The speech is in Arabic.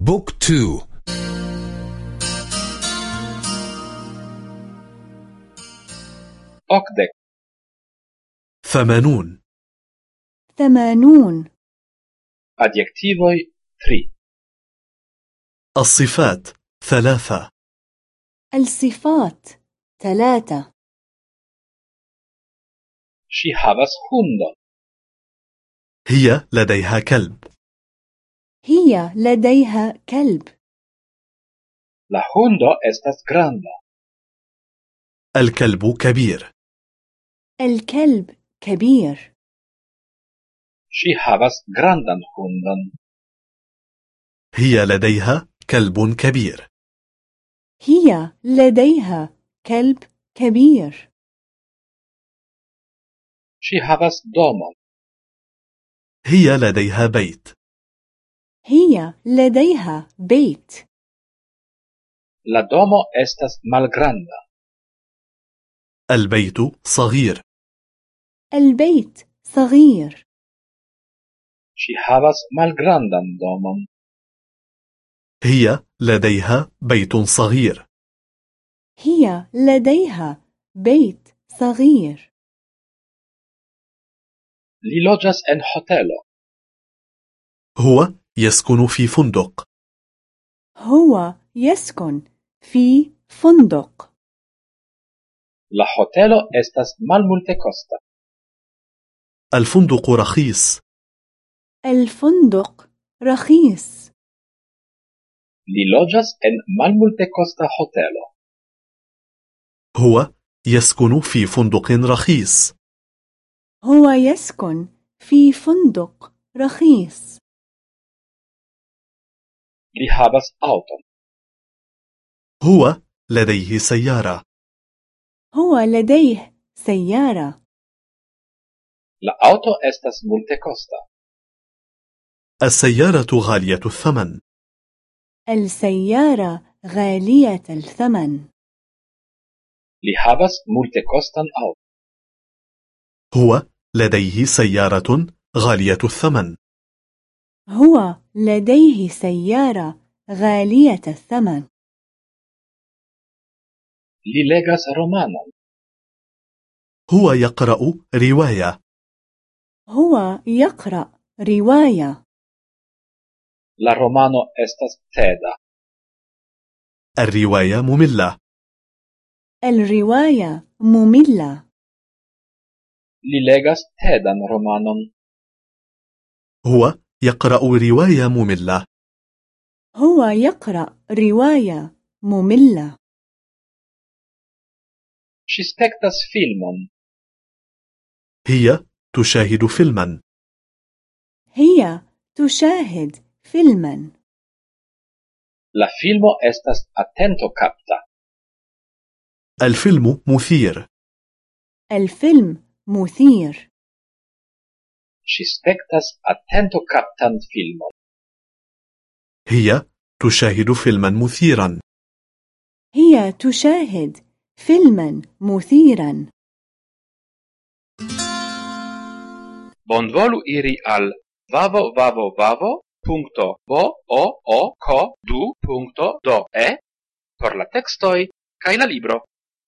بوك تو. أكدك ثمانون. ثمانون. adjektivoj tri الصفات. ثلاثة. الصفات. ثلاثة. havas hundon هي لديها كلب. هي لديها كلب la hundo estas granda. الكلب كبير الكلب كبير ŝi havas grandan hundon. هي لديها كلب كبير هي لديها كلب كبير ŝi havas domon. هي لديها بيت هي لديها بيت. La domo estas malgranda. البيت صغير. البيت صغير. Ŝi havas malgrandan domon. هي لديها بيت صغير. هي لديها بيت صغير. Li loĝas en hotelo. هو يسكن في فندق. هو يسكن في فندق. La hotelo estas malmultekosta الفندق رخيص. الفندق رخيص. Li loĝas en malmultekosta hotelo. هو يسكن في فندق رخيص. هو يسكن في فندق رخيص. Li havas aŭton هو لديه سيارة. هو لديه سيارة. La aŭto estas multekosta. السيارة غالية الثمن. السيارة غالية الثمن. Li havas multekostan aŭton هو لديه سيارة غالية الثمن. هو لديه سيارة غالية الثمن. Li legas romanon هو يقرأ رواية. هو يقرأ رواية. La romano estas teda. الرواية مملة. الرواية مملة. Li legas tedan romanon. هو يقرأ رواية مملة. هو يقرأ رواية مملة. Ŝi spektas filmon. هي تشاهد فيلما. هي تشاهد فيلما. La filmo estas atentokapta الفيلم مثير. الفيلم مثير. ŝi spektas atentokaptan filmon هي تشاهد فيلما مثيرا هي تشاهد فيلما مثيرا bonvolu iri al www.book2.de por la tekstoj kaj la libro